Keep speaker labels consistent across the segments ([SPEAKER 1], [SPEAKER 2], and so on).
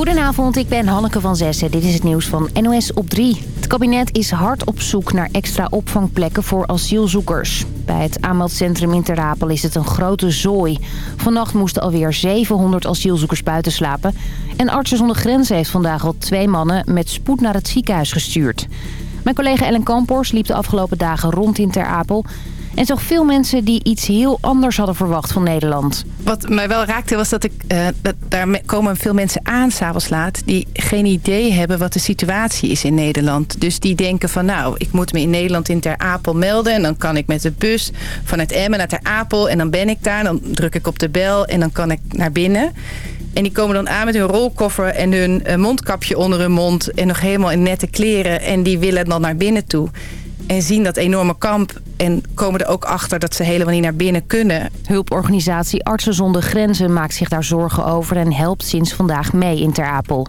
[SPEAKER 1] Goedenavond, ik ben Hanneke van Zessen. Dit is het nieuws van NOS op 3. Het kabinet is hard op zoek naar extra opvangplekken voor asielzoekers. Bij het aanmeldcentrum in Ter Apel is het een grote zooi. Vannacht moesten alweer 700 asielzoekers buiten slapen. En Artsen zonder Grenzen heeft vandaag al twee mannen met spoed naar het ziekenhuis gestuurd. Mijn collega Ellen Kampors liep de afgelopen dagen rond in Ter Apel... En zag veel mensen die iets heel anders hadden verwacht van Nederland.
[SPEAKER 2] Wat mij wel raakte was dat, ik, uh, dat daar komen veel mensen aan s'avonds laat... die geen idee hebben wat de situatie is in Nederland. Dus die denken van nou, ik moet me in Nederland in Ter Apel melden... en dan kan ik met de bus vanuit Emmen naar Ter Apel... en dan ben ik daar, dan druk ik op de bel en dan kan ik naar binnen... En die komen dan aan met hun rolkoffer en hun eh, mondkapje onder hun mond... en nog helemaal in nette kleren. En die willen dan naar binnen toe en zien dat enorme kamp en komen er ook achter dat ze helemaal niet naar binnen kunnen.
[SPEAKER 1] Hulporganisatie Artsen zonder Grenzen maakt zich daar zorgen over en helpt sinds vandaag mee in Ter Apel.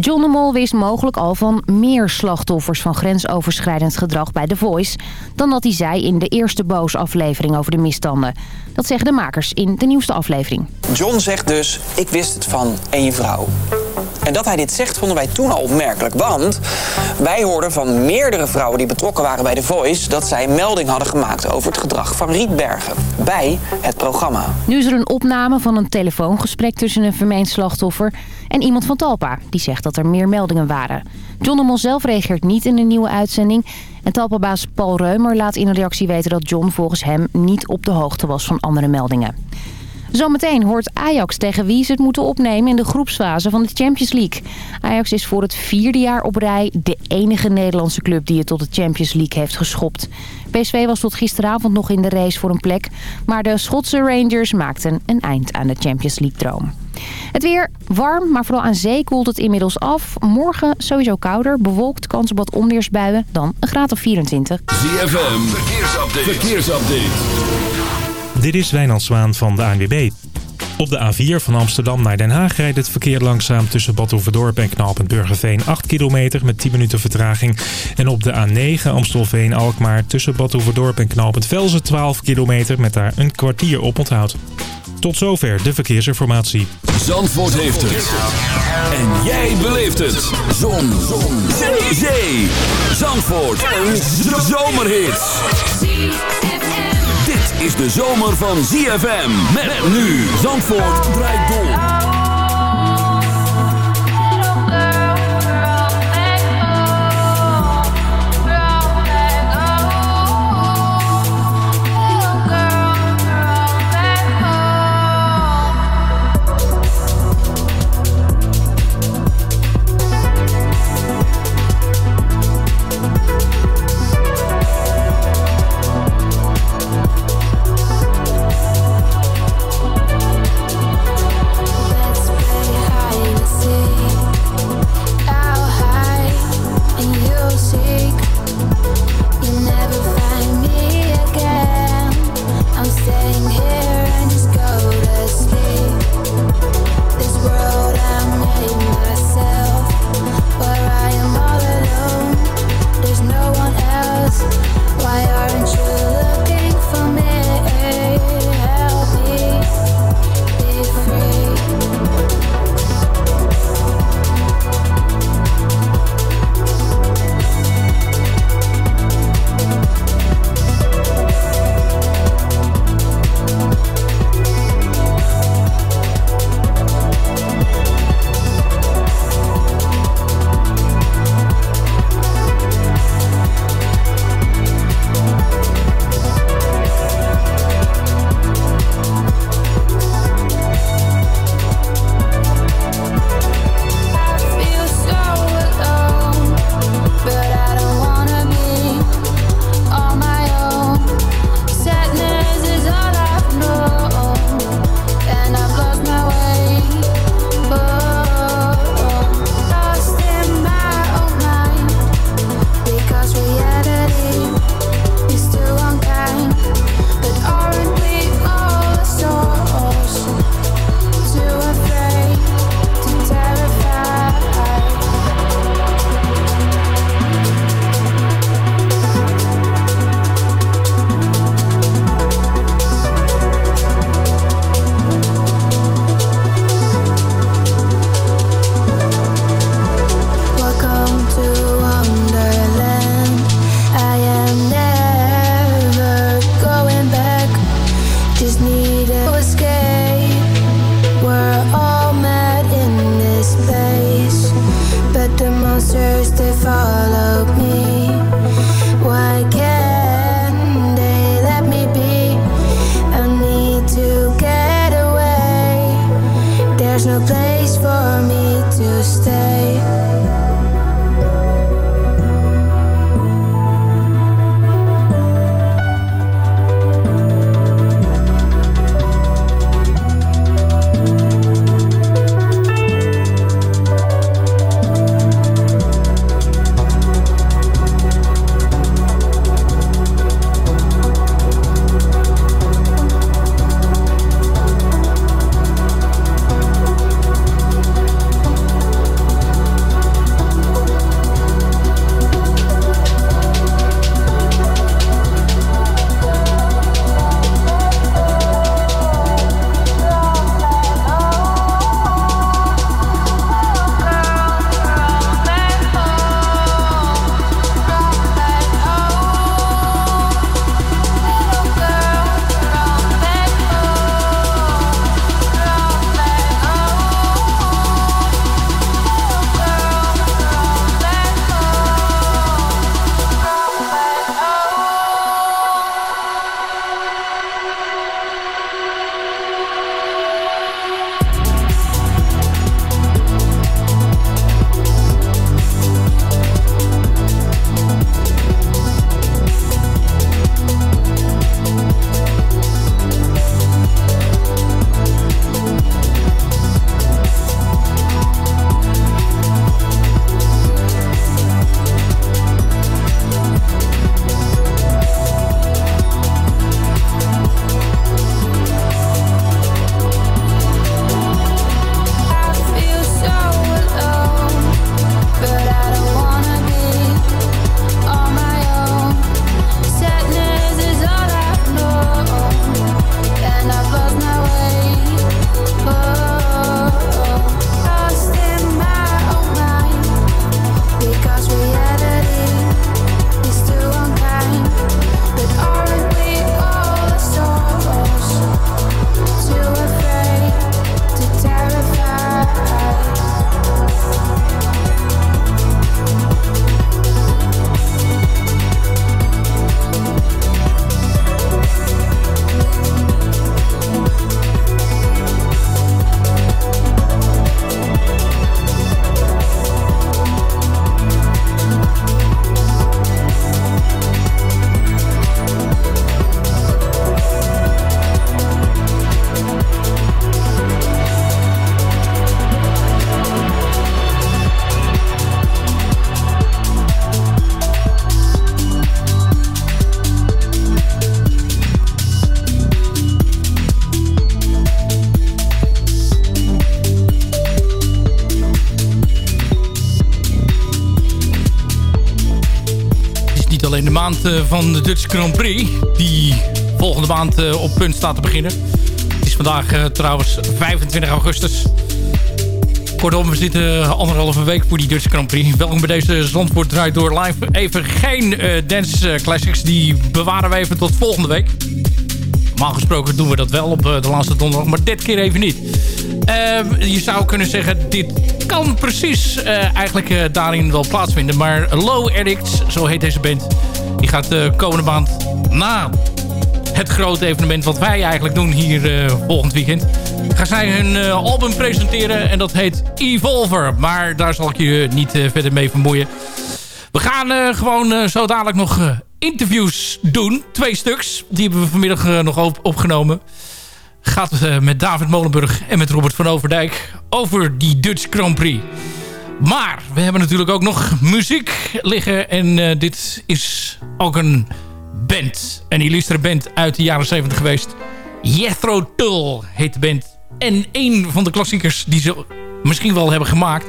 [SPEAKER 1] John de Mol wist mogelijk al van meer slachtoffers van grensoverschrijdend gedrag bij The Voice... dan dat hij zei in de eerste boos aflevering over de misstanden. Dat zeggen de makers in de nieuwste aflevering.
[SPEAKER 3] John zegt dus, ik wist het van één vrouw. En dat hij dit zegt vonden wij toen al opmerkelijk. Want wij hoorden van meerdere vrouwen die betrokken waren bij The Voice... dat zij melding hadden gemaakt over het gedrag van Rietbergen bij het programma.
[SPEAKER 1] Nu is er een opname van een telefoongesprek tussen een vermeend slachtoffer... en iemand van Talpa, die zegt dat er meer meldingen waren. John de zelf reageert niet in de nieuwe uitzending... en Talpa-baas Paul Reumer laat in een reactie weten dat John volgens hem... niet op de hoogte was van andere meldingen. Zometeen hoort Ajax tegen wie ze het moeten opnemen in de groepsfase van de Champions League. Ajax is voor het vierde jaar op rij de enige Nederlandse club die het tot de Champions League heeft geschopt. PSV was tot gisteravond nog in de race voor een plek, maar de Schotse Rangers maakten een eind aan de Champions League droom. Het weer warm, maar vooral aan zee koelt het inmiddels af. Morgen sowieso kouder, bewolkt, kans op wat onweersbuien, dan een graad of 24.
[SPEAKER 4] ZFM, verkeersupdate. verkeersupdate.
[SPEAKER 5] Dit is Wijnand Zwaan van de ANWB. Op de A4 van Amsterdam naar Den Haag rijdt het verkeer langzaam tussen Bad Oeverdorp en Knaalpunt Burgerveen 8 kilometer met 10 minuten vertraging. En op de A9 Amstelveen-Alkmaar tussen Bad Oeverdorp en Knaalpunt Velzen 12 kilometer met daar een kwartier op onthoud. Tot zover de verkeersinformatie.
[SPEAKER 4] Zandvoort heeft het. En jij beleeft het. Zon. Zon. Zee. Zandvoort. Een zomerhit is de zomer van ZFM. Met nu Zandvoort draait door.
[SPEAKER 6] Van de Dutch Grand Prix. Die volgende maand eh, op punt staat te beginnen. Het is vandaag eh, trouwens 25 augustus. Kortom, we zitten anderhalve week voor die Dutch Grand Prix. Welkom bij deze Zandvoort draait door live. Even geen dance classics. Die bewaren we even tot volgende week. Normaal gesproken doen we dat wel op de laatste donderdag. Maar dit keer even niet. Ehm, je zou kunnen zeggen, dit kan precies eigenlijk daarin wel plaatsvinden. Maar Low Addicts, zo heet deze band die gaat de eh, komende maand na het grote evenement wat wij eigenlijk doen hier uh, volgend weekend. Gaan zij hun uh, album presenteren en dat heet Evolver. Maar daar zal ik je niet verder mee vermoeien. We gaan gewoon zo dadelijk nog interviews doen. Twee stuks. Die hebben we vanmiddag nog op opgenomen. Gaat met David Molenburg en met Robert van Overdijk over die Dutch Grand Prix. Maar we hebben natuurlijk ook nog muziek liggen. En uh, dit is ook een band. Een illustre band uit de jaren 70 geweest. Jethro Tull heet de band. En een van de klassiekers die ze misschien wel hebben gemaakt.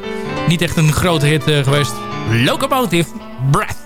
[SPEAKER 6] Niet echt een grote hit uh, geweest. Locomotive Breath.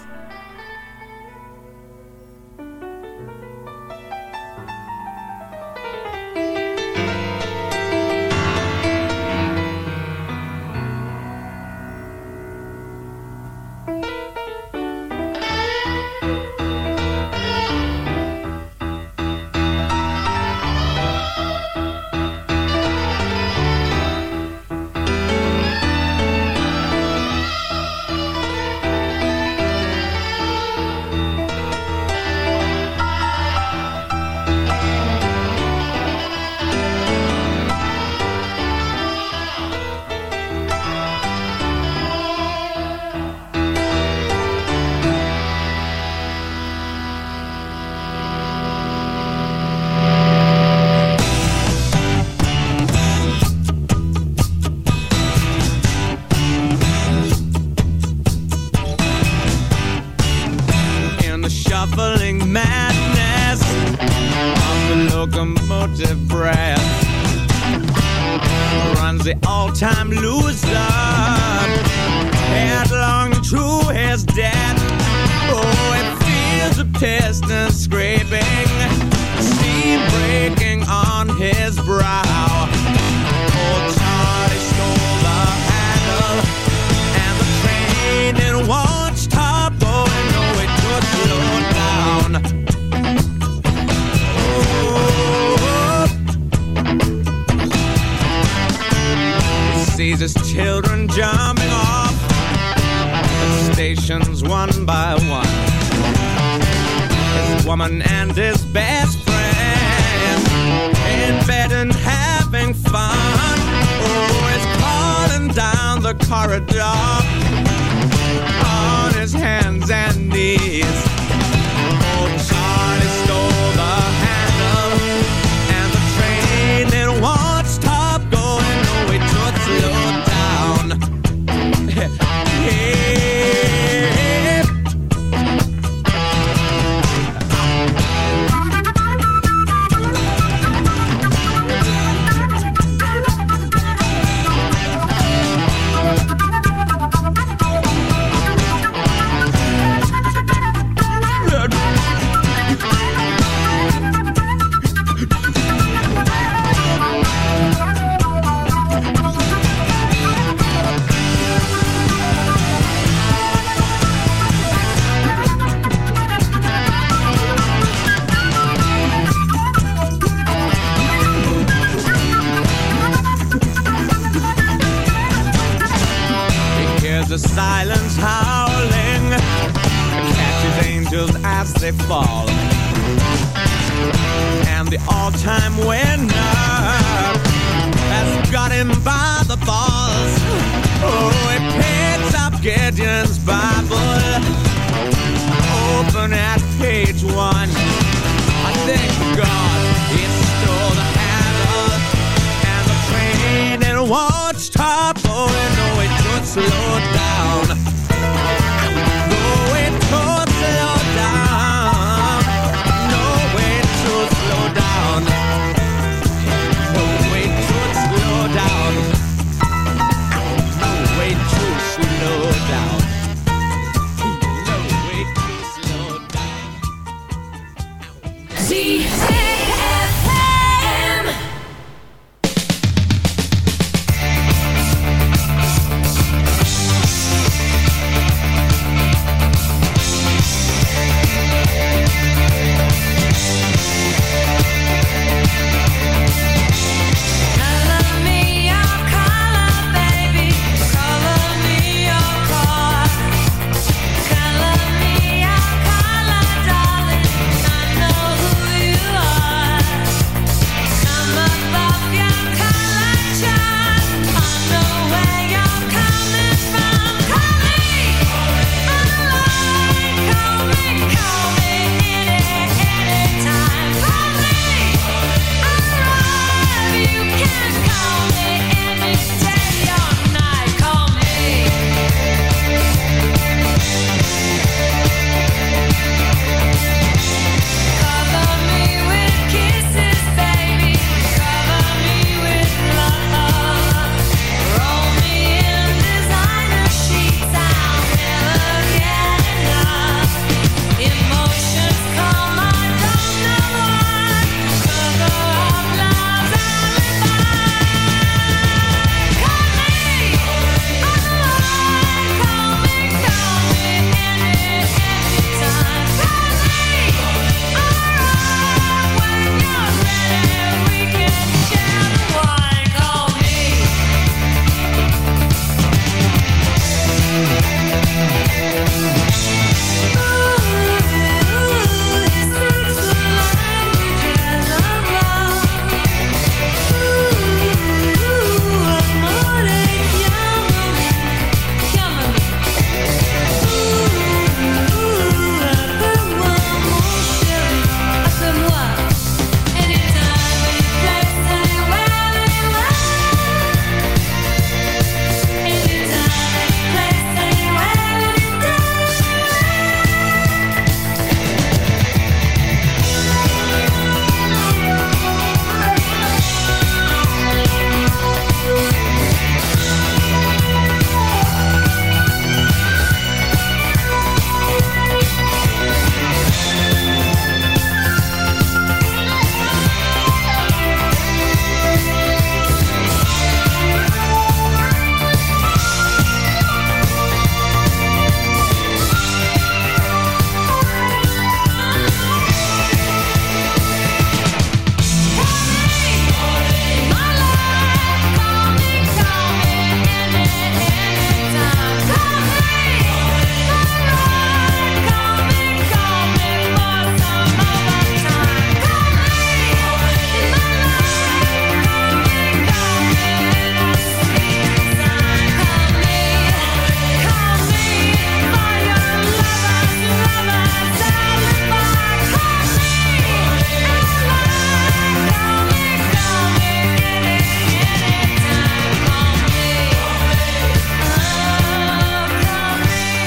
[SPEAKER 7] One.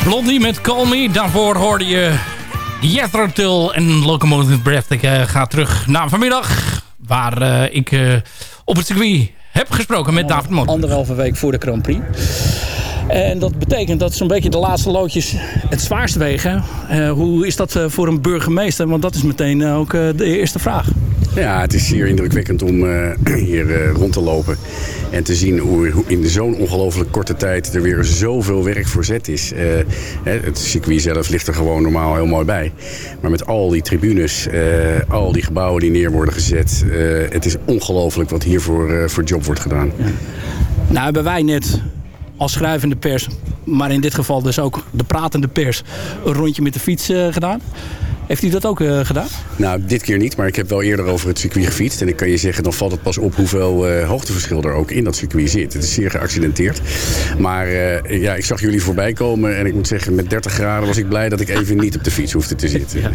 [SPEAKER 6] Blondie met Call Me. Daarvoor hoorde je Jethro Tull en Locomotive Breath. Ik uh, ga terug naar vanmiddag. Waar uh, ik uh, op het circuit heb gesproken met David Motter.
[SPEAKER 8] Anderhalve week voor de Grand Prix. En dat betekent dat zo'n beetje de laatste loodjes het zwaarst wegen. Hoe is dat voor een burgemeester? Want dat is meteen ook de eerste vraag.
[SPEAKER 9] Ja, het is zeer indrukwekkend om uh, hier uh, rond te lopen. En te zien hoe, in zo'n ongelooflijk korte tijd er weer zoveel werk voor zet is. Uh, het circuit zelf ligt er gewoon normaal heel mooi bij. Maar met al die tribunes, al die gebouwen die neer worden gezet. het is ongelooflijk wat hier voor, voor job wordt gedaan. Ja.
[SPEAKER 8] Nou hebben wij net als schrijvende pers, maar in dit geval dus ook de pratende pers, een rondje met de fiets gedaan. Heeft u dat ook uh, gedaan?
[SPEAKER 9] Nou, dit keer niet, maar ik heb wel eerder over het circuit gefietst. En ik kan je zeggen, dan valt het pas op hoeveel uh, hoogteverschil er ook in dat circuit zit. Het is zeer geaccidenteerd. Maar uh, ja, ik zag jullie voorbij komen en ik moet zeggen, met 30 graden was ik blij dat ik even niet op de fiets hoefde te zitten. Ja.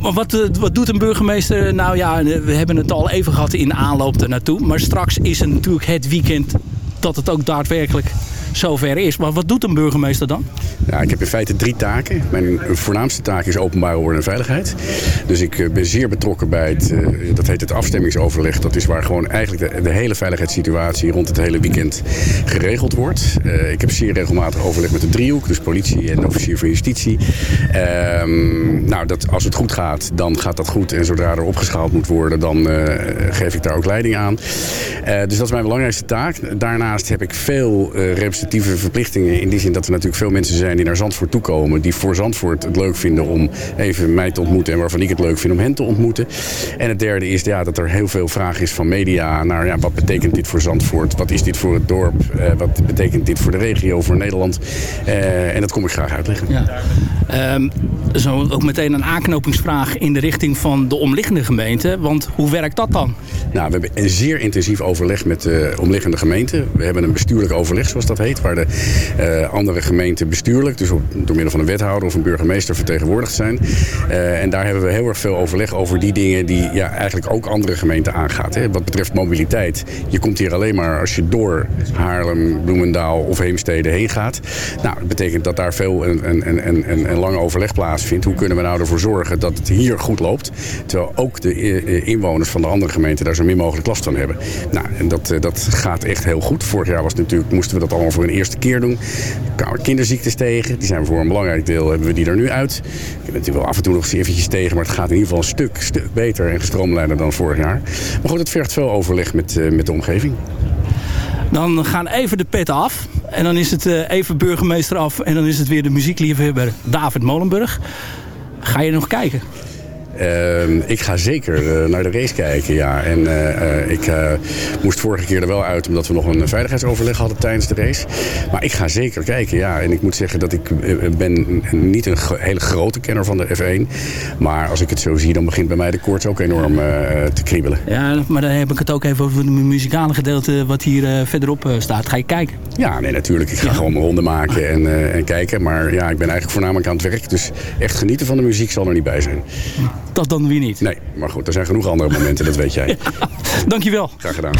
[SPEAKER 8] Maar wat, wat doet een burgemeester? Nou ja, we hebben het al even gehad in aanloop ernaartoe. Maar straks is het natuurlijk het weekend dat het ook daadwerkelijk zover is. Maar wat doet een burgemeester dan?
[SPEAKER 9] Ja, ik heb in feite drie taken. Mijn voornaamste taak is openbare orde en veiligheid. Dus ik eh, ben zeer betrokken bij het, uh, dat heet het afstemmingsoverleg. Dat is waar gewoon eigenlijk de, hele veiligheidssituatie rond het hele weekend geregeld wordt. Uh, ik heb zeer regelmatig overleg met de driehoek, dus politie en officier van justitie. Um, nou, dat, als het goed gaat, dan gaat dat goed. En zodra er opgeschaald moet worden, dan geef ik daar ook leiding aan. dus dat is mijn belangrijkste taak. Daarnaast heb ik veel representatieve verplichtingen. In die zin dat er natuurlijk veel mensen zijn die naar Zandvoort toekomen. Die voor Zandvoort het leuk vinden om even mij te ontmoeten. En waarvan ik het leuk vind om hen te ontmoeten. En het derde is ja, dat er heel veel vraag is van media. Naar ja, wat betekent dit voor Zandvoort? Wat is dit voor het dorp? Uh, wat betekent dit voor de regio, voor Nederland? Uh, en dat kom ik graag uitleggen.
[SPEAKER 8] Ja. Um, zo ook meteen een aanknopingsvraag in de richting van de omliggende gemeente. Want hoe werkt dat dan?
[SPEAKER 9] Nou, we hebben een zeer intensief overleg met de omliggende gemeenten. We hebben een bestuurlijk overleg, zoals dat heet. Waar de uh, andere gemeenten bestuurlijk, dus op, door middel van een wethouder of een burgemeester vertegenwoordigd zijn. Uh, en daar hebben we heel erg veel overleg over die dingen die ja, eigenlijk ook andere gemeenten aangaat. Hè. Wat betreft mobiliteit. Je komt hier alleen maar als je door Haarlem, Bloemendaal of Heemstede heen gaat. Nou, dat betekent dat daar veel een, een, lang overleg plaatsvindt. Hoe kunnen we nou ervoor zorgen dat het hier goed loopt? Terwijl ook de inwoners van de andere gemeenten daar zo min mogelijk last van hebben. Nou, en dat, dat gaat echt heel goed. Vorig jaar was natuurlijk, moesten we dat allemaal voor een eerste keer doen. Kwamen kinderziektes tegen. Die zijn voor een belangrijk deel hebben we die er nu uit. Ik ben natuurlijk wel af en toe nog eens eventjes tegen. Maar het gaat in ieder geval een stuk, stuk beter en gestroomlijnder dan vorig jaar. Maar goed, het vergt veel overleg met, uh, met de omgeving.
[SPEAKER 8] Dan gaan even de pet af. En dan is het uh, even burgemeester af. En dan is het weer de muziekliefhebber David Molenburg. Ga je nog kijken?
[SPEAKER 9] Uh, ik ga zeker uh, naar de race kijken, ja. En uh, ik moest vorige keer er wel uit omdat we nog een veiligheidsoverleg hadden tijdens de race. Maar ik ga zeker kijken, ja. En ik moet zeggen dat ik ben niet een hele grote kenner van de F1. Maar als ik het zo zie, dan begint bij mij de koorts ook enorm te kriebelen.
[SPEAKER 8] Ja, maar dan heb ik het ook even over het muzikale gedeelte wat hier verderop staat. Ga je kijken?
[SPEAKER 9] Ja, nee, natuurlijk. Ik ga ja. gewoon mijn ronde maken en, en kijken. Maar ja, ik ben eigenlijk voornamelijk aan het werk. Dus echt genieten van de muziek zal er niet bij zijn.
[SPEAKER 8] Dat dan weer niet.
[SPEAKER 9] Nee, maar goed, er zijn genoeg andere momenten, dat weet jij.
[SPEAKER 8] ja, dankjewel.
[SPEAKER 9] Graag gedaan.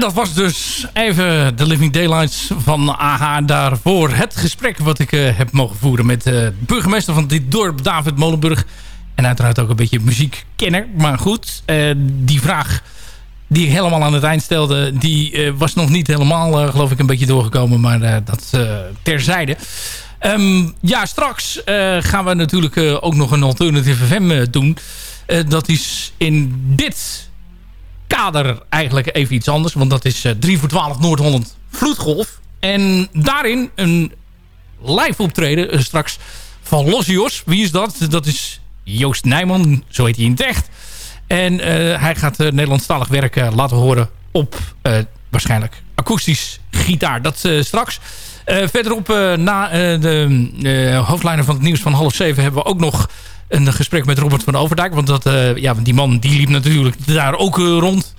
[SPEAKER 6] Dat was dus even de Living Daylights van AH. Daarvoor het gesprek wat ik eh, heb mogen voeren met eh, de burgemeester van dit dorp, David Molenburg. En uiteraard ook een beetje muziekkenner. Maar goed, eh, die vraag die ik helemaal aan het eind stelde... die was nog niet helemaal, geloof ik, een beetje doorgekomen. Maar dat terzijde. Ehm, ja, straks gaan we natuurlijk ook nog een Alternative FM doen. Dat is in dit kader eigenlijk even iets anders. Want dat is eh, 3 voor 12 Noord-Holland Vloedgolf. En daarin een live optreden eh, straks van Losios. Wie is dat? Dat is Joost Nijman, zo heet hij in het echt. En eh, hij gaat Nederlandstalig werk eh, laten horen op eh, waarschijnlijk akoestisch gitaar. Dat eh, straks. Eh, verderop eh, na eh, de eh, hoofdlijnen van het nieuws van half zeven... hebben we ook nog een gesprek met Robert van Overdijk. Want dat, eh, ja, die man die liep natuurlijk daar ook eh, rond.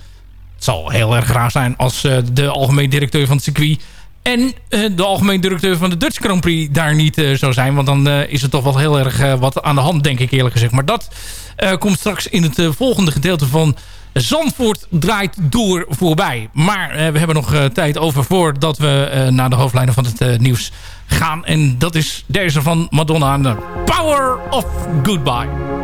[SPEAKER 6] Het zal heel erg raar zijn als eh, de algemeen directeur van het circuit... en de algemeen directeur van de Dutch Grand Prix daar niet zou zijn. Want dan is het toch wel heel erg wat aan de hand, denk ik eerlijk gezegd. Maar dat komt straks in het volgende gedeelte van Zandvoort draait door voorbij. Maar we hebben nog tijd over voordat we naar de hoofdlijnen van het nieuws gaan. En dat is deze van Madonna, Power of Goodbye.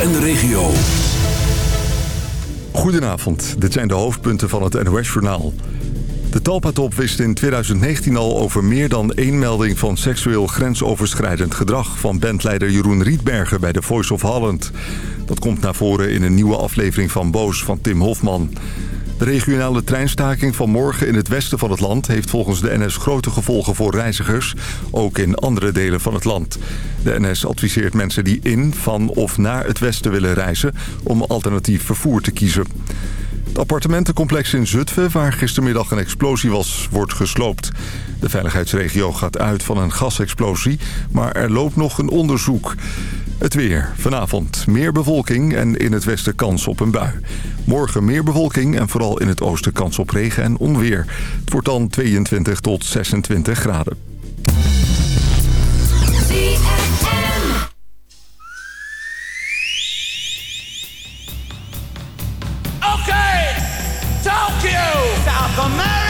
[SPEAKER 4] En de regio.
[SPEAKER 10] Goedenavond, dit zijn de hoofdpunten van het NOS-journaal. De Talpa-top wist in 2019 al over meer dan één melding van seksueel grensoverschrijdend gedrag... van bandleider Jeroen Rietbergen bij The Voice of Holland. Dat komt naar voren in een nieuwe aflevering van Boos van Tim Hofman. De regionale treinstaking van morgen in het westen van het land... heeft volgens de NS grote gevolgen voor reizigers, ook in andere delen van het land. De NS adviseert mensen die in, van of naar het westen willen reizen... om alternatief vervoer te kiezen. Het appartementencomplex in Zutphen, waar gistermiddag een explosie was, wordt gesloopt. De veiligheidsregio gaat uit van een gasexplosie, maar er loopt nog een onderzoek. Het weer. Vanavond meer bewolking en in het westen kans op een bui. Morgen meer bewolking en vooral in het oosten kans op regen en onweer. Het wordt dan 22 tot 26 graden.
[SPEAKER 7] Okay, Tokyo, South America,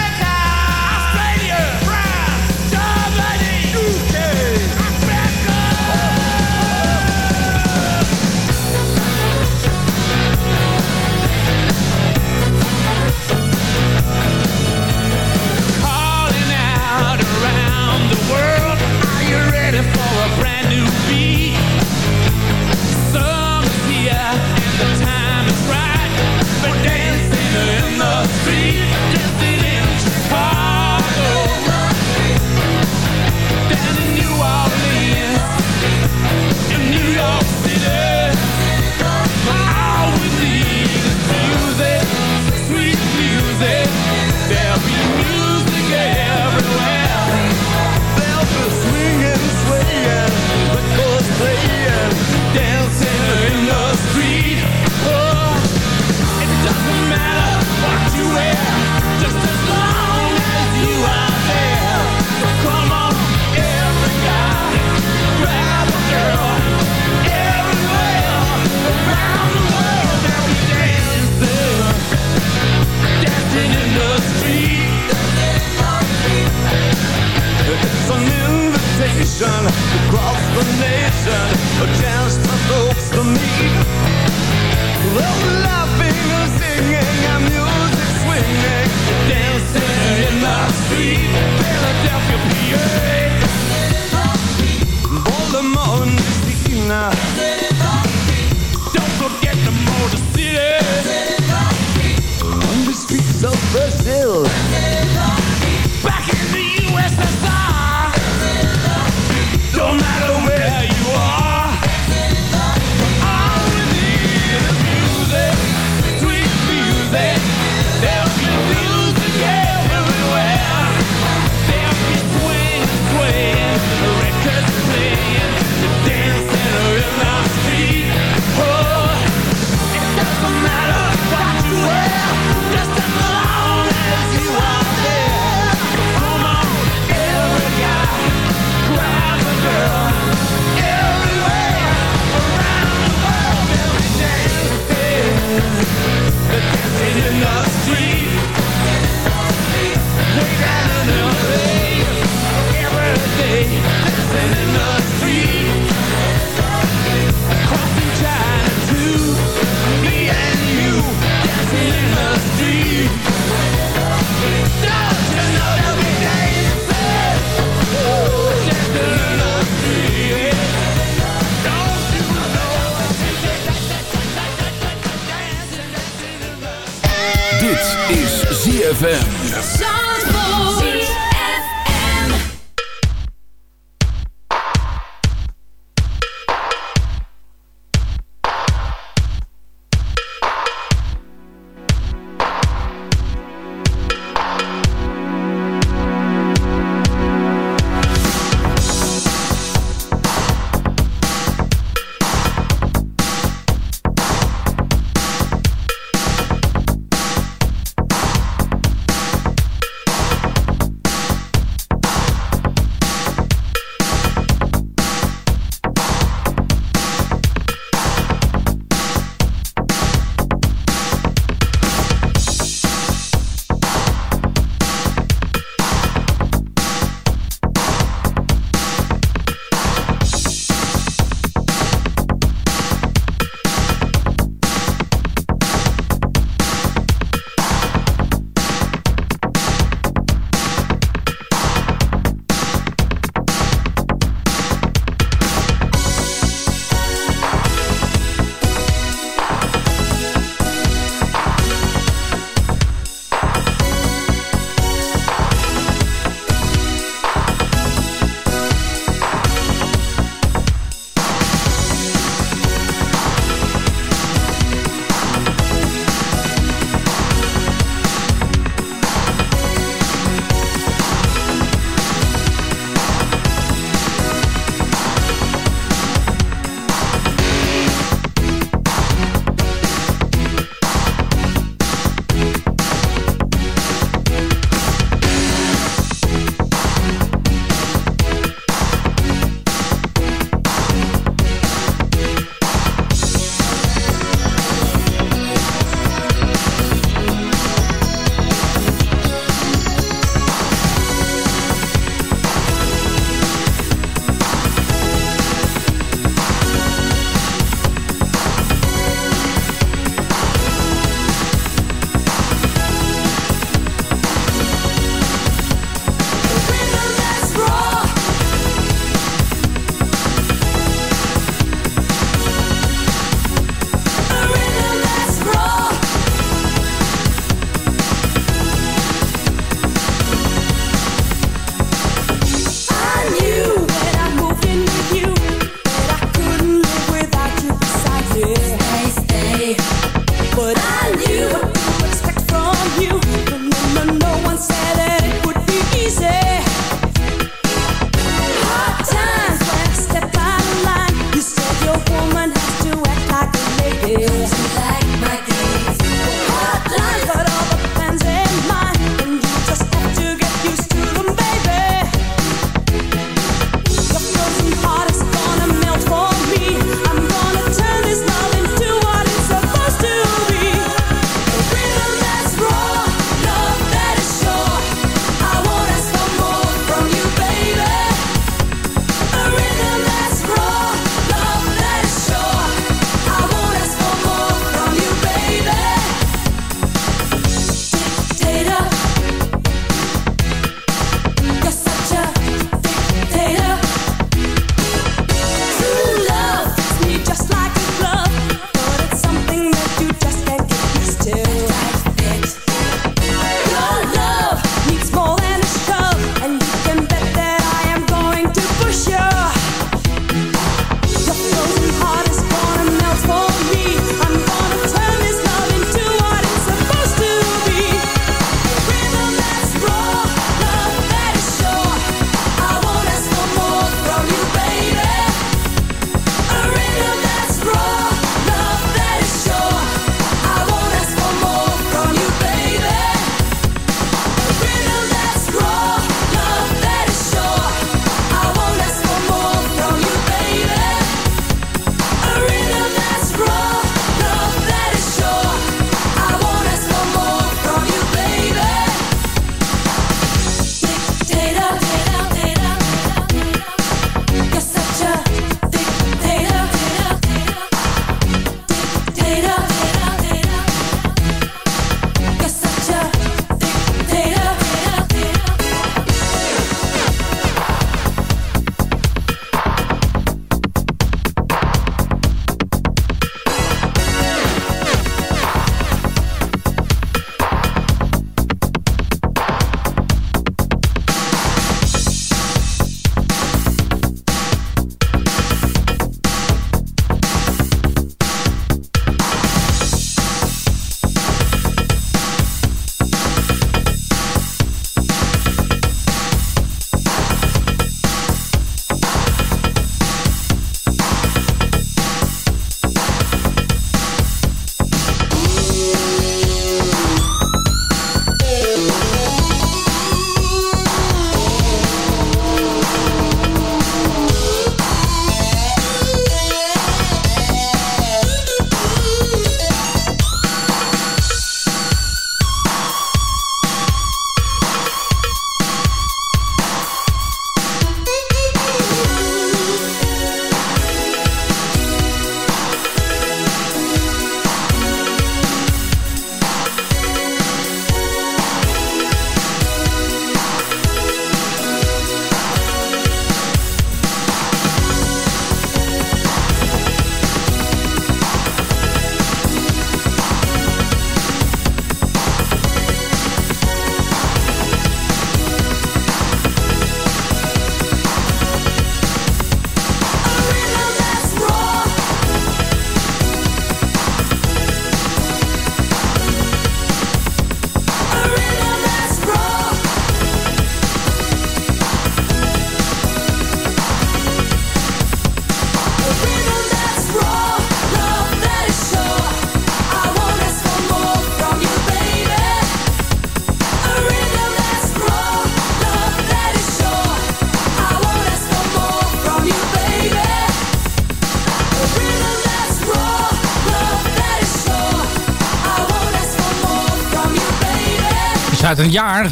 [SPEAKER 7] is
[SPEAKER 6] uit een jaar.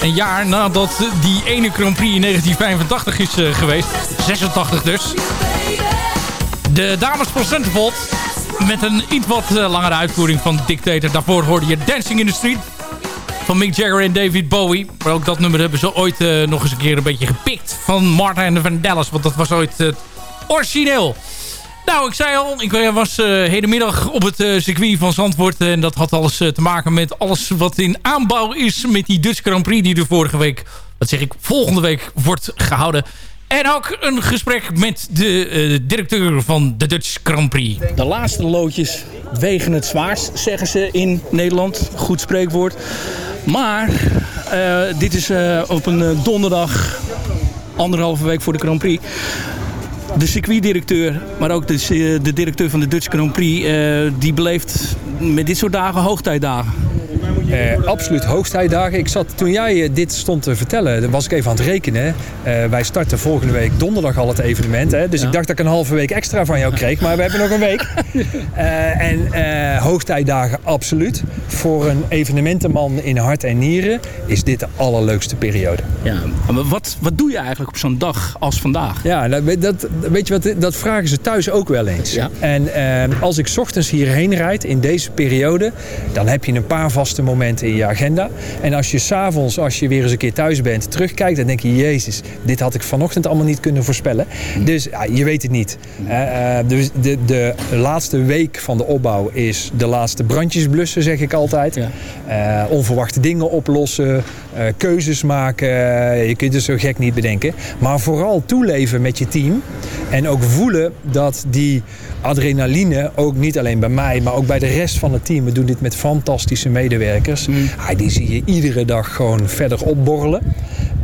[SPEAKER 6] Een jaar nadat die ene Grand Prix in 1985 is eh, geweest. 86 dus. De dames van Centerfold. Met een iets wat eh, langere uitvoering van Dictator. Daarvoor hoorde je Dancing in the Street. Van Mick Jagger en David Bowie. Maar ook dat nummer hebben ze ooit eh, nog eens een keer een beetje gepikt. Van Martin Van Dallas. Want dat was ooit origineel. Nou, ik zei al, ik eh, was uh, hedenmiddag op het uh, circuit van Zandvoort. En dat had alles te maken met alles wat in aanbouw is met die Dutch Grand Prix die er vorige week, wat zeg ik, volgende week wordt gehouden. En ook een gesprek met de directeur van de Dutch Grand Prix.
[SPEAKER 8] De laatste loodjes wegen het zwaarst, zeggen ze in Nederland. Goed spreekwoord. Maar dit is op een donderdag, anderhalve week voor de Grand Prix de circuitdirecteur, maar ook de, de, directeur van de Dutch Grand Prix, uh, die beleeft met dit soort dagen hoogtijdagen.
[SPEAKER 11] Uh, absoluut hoogtijdagen. Ik zat, toen jij uh, dit stond te vertellen, was ik even aan het rekenen. Uh, wij starten volgende week donderdag al het evenement. Hè? Dus ja. ik dacht dat ik een halve week extra van jou kreeg. Maar we hebben nog een week. en hoogtijdagen absoluut. Voor een evenementenman in hart en nieren is dit de allerleukste periode.
[SPEAKER 8] Ja, maar wat, wat doe je eigenlijk op zo'n dag als vandaag?
[SPEAKER 11] Ja, dat, dat, weet je wat, dat vragen ze thuis ook wel eens. Ja. En als ik ochtends hierheen rijd in deze periode, dan heb je een paar vaste momenten in je agenda. En als je s'avonds, als je weer eens een keer thuis bent, terugkijkt, dan denk je, jezus, dit had ik vanochtend allemaal niet kunnen voorspellen. Dus ja, je weet het niet. Uh, dus de, de laatste week van de opbouw is de laatste brandjes blussen, zeg ik altijd. Ja. Uh, onverwachte dingen oplossen, uh, keuzes maken. je kunt het zo gek niet bedenken. Maar vooral toeleven met je team. En ook voelen dat die adrenaline, ook niet alleen bij mij, maar ook bij de rest van het team. We doen dit met fantastische medewerkers. Mm. Ah, die zie je iedere dag gewoon verder opborrelen.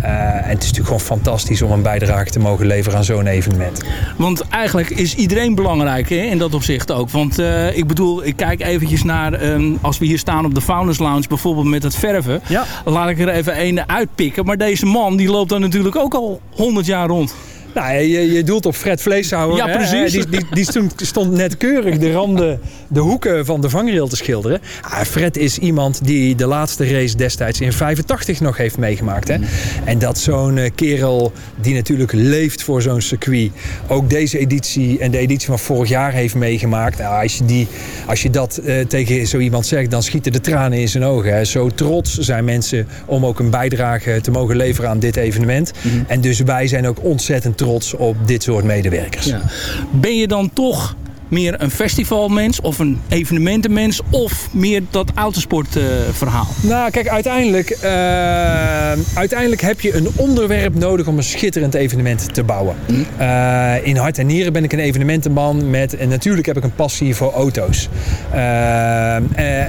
[SPEAKER 11] Uh, en het is natuurlijk gewoon fantastisch om een bijdrage te mogen leveren aan zo'n evenement.
[SPEAKER 8] Want eigenlijk is iedereen belangrijk hè, in dat opzicht ook. Want uh, ik bedoel, ik kijk eventjes naar, um, als we hier staan op de Founders Lounge bijvoorbeeld met het verven. Ja. Laat ik er even een uitpikken. Maar deze man die loopt dan natuurlijk ook al 100 jaar rond.
[SPEAKER 11] Nou, je, je doelt op Fred Vleeshouwer.
[SPEAKER 8] Ja, precies.
[SPEAKER 11] Die, die, die stond, net keurig de randen, de hoeken van de vangrail te schilderen. Ah, Fred is iemand die de laatste race destijds in 85 nog heeft meegemaakt. Hè? En dat zo'n kerel die natuurlijk leeft voor zo'n circuit. Ook deze editie en de editie van vorig jaar heeft meegemaakt. Nou, als, je die, als je dat uh, tegen zo iemand zegt, dan schieten de tranen in zijn ogen. Hè? Zo trots zijn mensen om ook een bijdrage te mogen leveren aan dit evenement. Mm -hmm. En dus wij zijn ook ontzettend trots op dit soort medewerkers.
[SPEAKER 8] Ja. Ben je dan toch meer een festivalmens of een evenementenmens of meer dat autosportverhaal?
[SPEAKER 11] Uh, nou, kijk, uiteindelijk, uh, uiteindelijk heb je een onderwerp nodig om een schitterend evenement te bouwen. Mm. Uh, in hart en nieren ben ik een evenementenman met, en natuurlijk heb ik een passie voor auto's.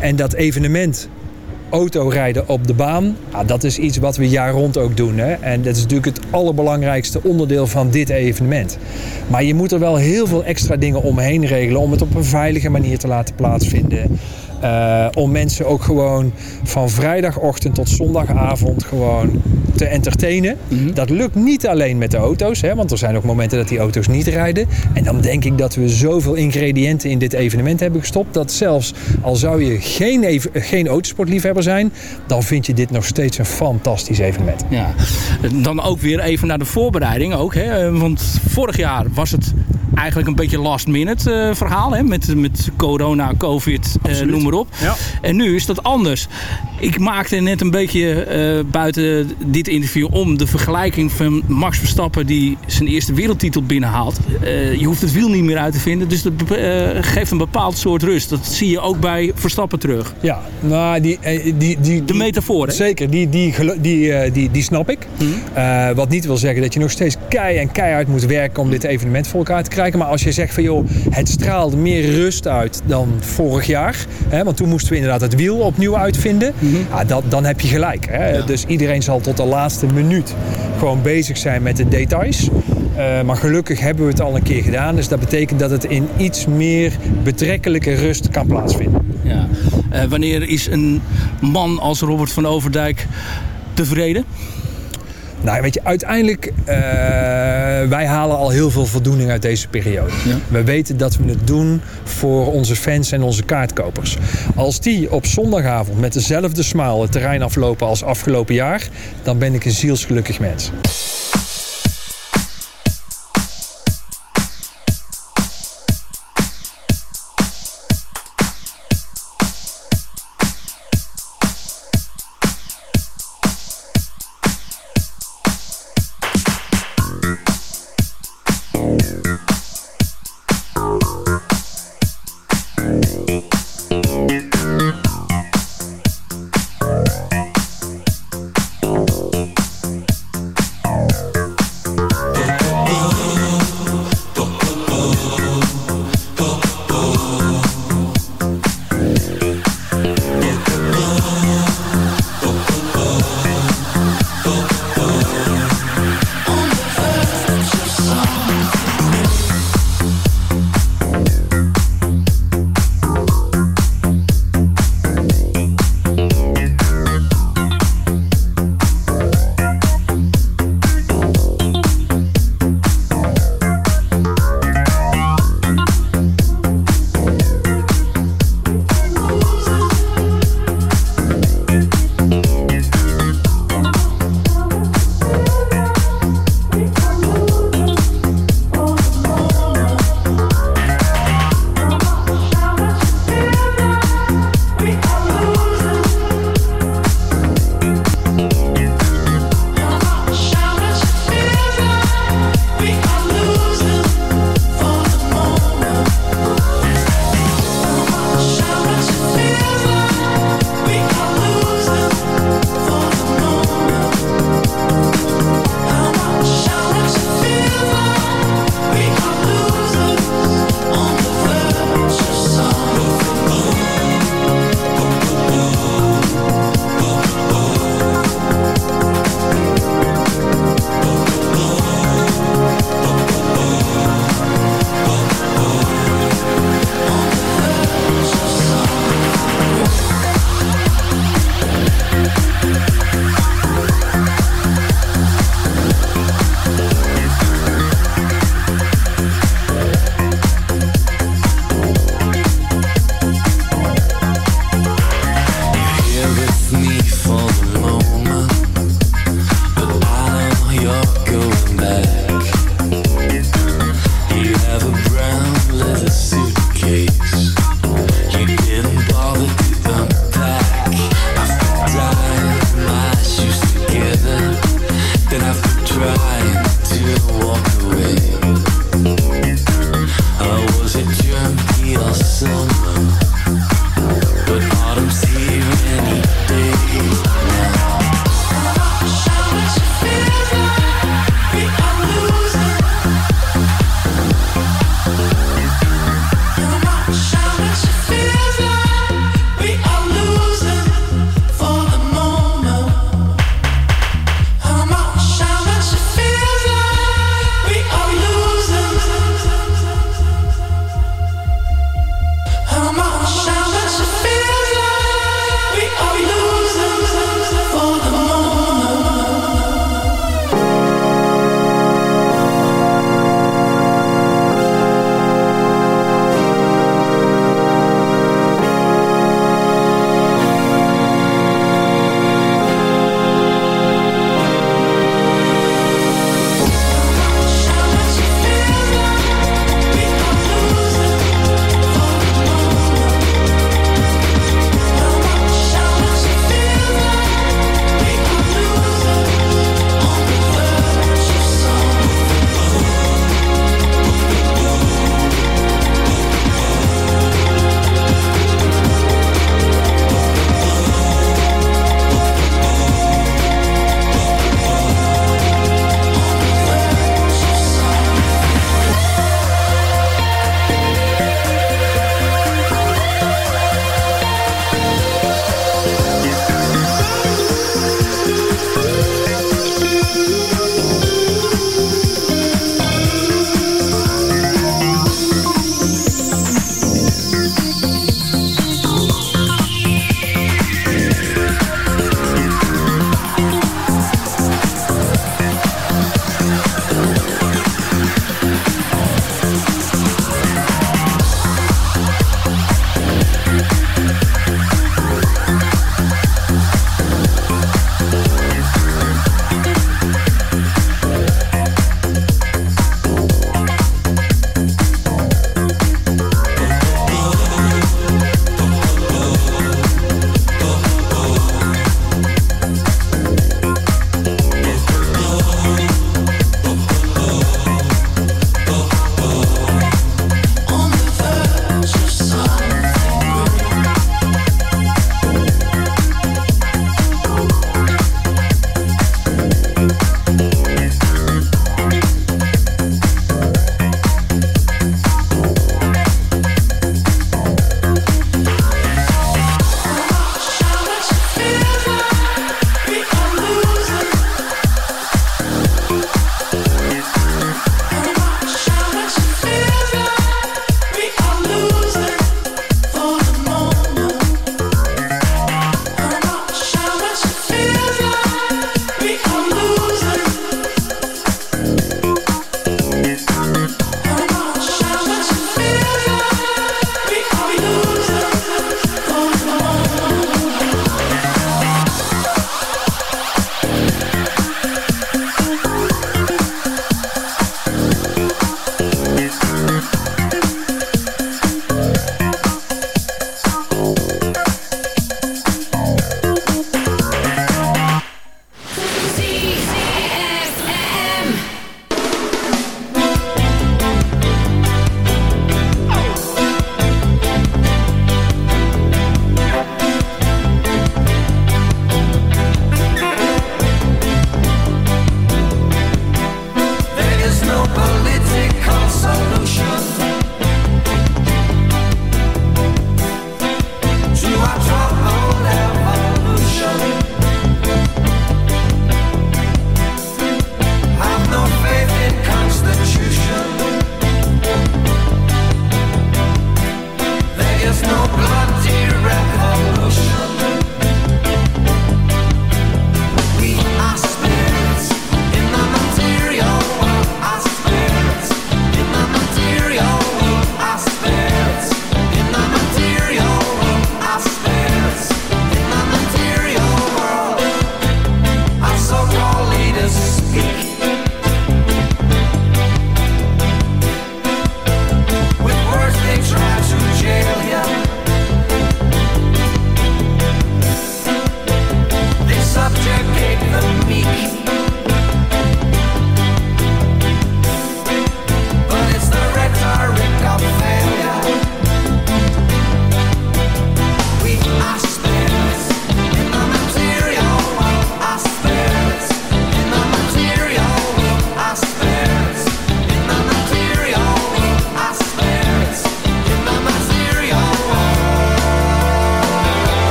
[SPEAKER 11] en dat evenement autorijden op de baan. Ja, dat is iets wat we jaar rond ook doen. Hè? En dat is natuurlijk het allerbelangrijkste onderdeel van dit evenement. Maar je moet er wel heel veel extra dingen omheen regelen om het op een veilige manier te laten plaatsvinden. Uh, om mensen ook gewoon van vrijdagochtend tot zondagavond gewoon te entertainen. Mm -hmm. Dat lukt niet alleen met de auto's, hè, want er zijn ook momenten dat die auto's niet rijden. En dan denk ik dat we zoveel ingrediënten in dit evenement hebben gestopt. Dat zelfs al zou je geen, geen autosportliefhebber zijn, dan vind je dit nog steeds een fantastisch evenement.
[SPEAKER 8] Ja. Dan ook weer even naar de voorbereiding ook. Hè? Want vorig jaar was het eigenlijk een beetje last minute uh, verhaal. Hè? Met, met corona, covid, uh, noem maar op. Ja. En nu is dat anders. Ik maakte net een beetje uh, buiten dit interview om de vergelijking van Max Verstappen die zijn eerste wereldtitel binnenhaalt. je hoeft het wiel niet meer uit te vinden. Dus dat geeft een bepaald soort rust. Dat zie je ook bij Verstappen terug.
[SPEAKER 11] Ja, nou die... die, die
[SPEAKER 8] de metafoor, hè?
[SPEAKER 11] Zeker, die, die, die, die, die snap ik. Hmm. wat niet wil zeggen dat je nog steeds kei en keihard moet werken om dit evenement voor elkaar te krijgen. Maar als je zegt van joh, het straalt meer rust uit dan vorig jaar. Hè, want toen moesten we inderdaad het wiel opnieuw uitvinden. Mm -hmm. ja, dat, dan heb je gelijk. Hè. Ja. Dus iedereen zal tot de laatste minuut gewoon bezig zijn met de details. Uh, maar gelukkig hebben we het al een keer gedaan. Dus dat betekent dat het in iets meer betrekkelijke rust kan plaatsvinden.
[SPEAKER 8] Ja. Uh, wanneer is een man als Robert van Overdijk tevreden?
[SPEAKER 11] Nou, weet je, uiteindelijk, eh, wij halen al heel veel voldoening uit deze periode. We weten dat we het doen voor onze fans en onze kaartkopers. Als die op zondagavond met dezelfde smile het terrein aflopen als afgelopen jaar, dan ben ik een zielsgelukkig mens.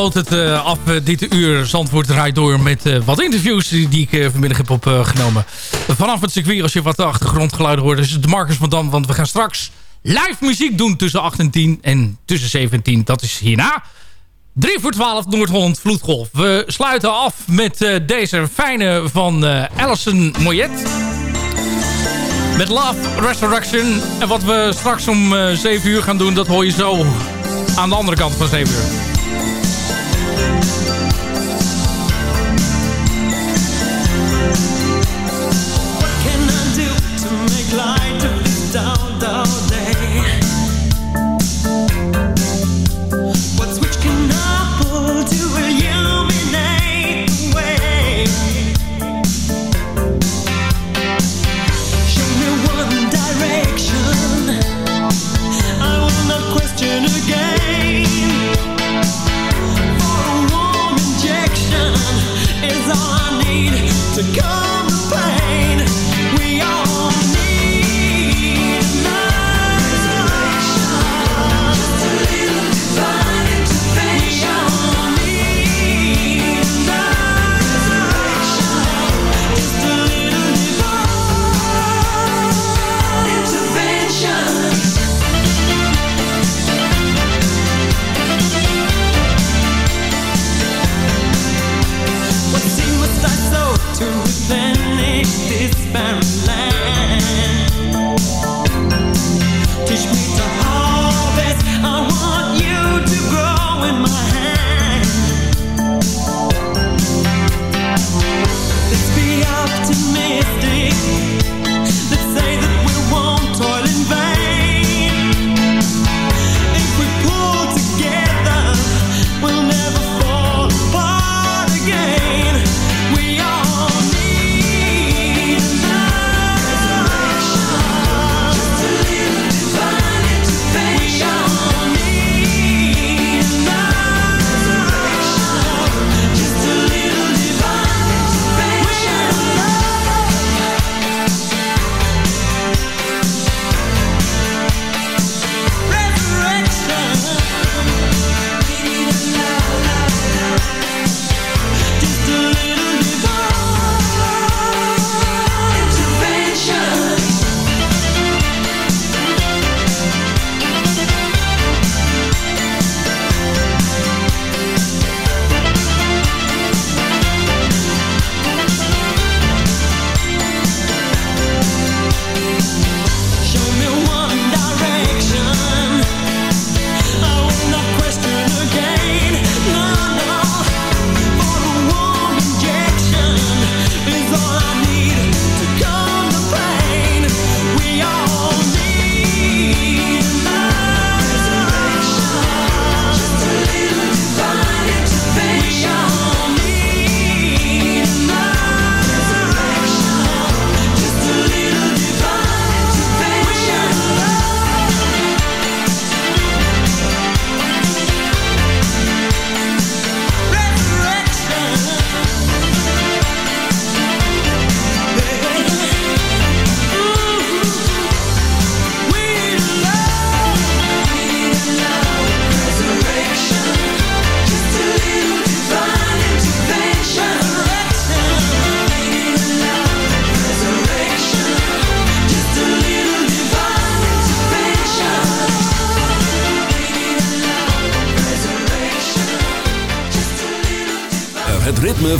[SPEAKER 12] Sloot het eh, af eh, dit uur. Zandvoort draait door met eh, wat interviews die, ik vanmiddag heb opgenomen. Vanaf het circuit, als je wat achtergrondgeluiden hoort, is het de Marcus van Dam. Want we gaan straks live muziek doen tussen 8 en 10. En tussen 7 en 10, dat is hierna. 3 voor 12 Noord-Holland Vloedgolf. We sluiten af met deze fijne van Alison Moyet. Met Love Resurrection. En wat we straks om eh 7 uur gaan doen, dat hoor je zo aan de andere kant van 7 uur.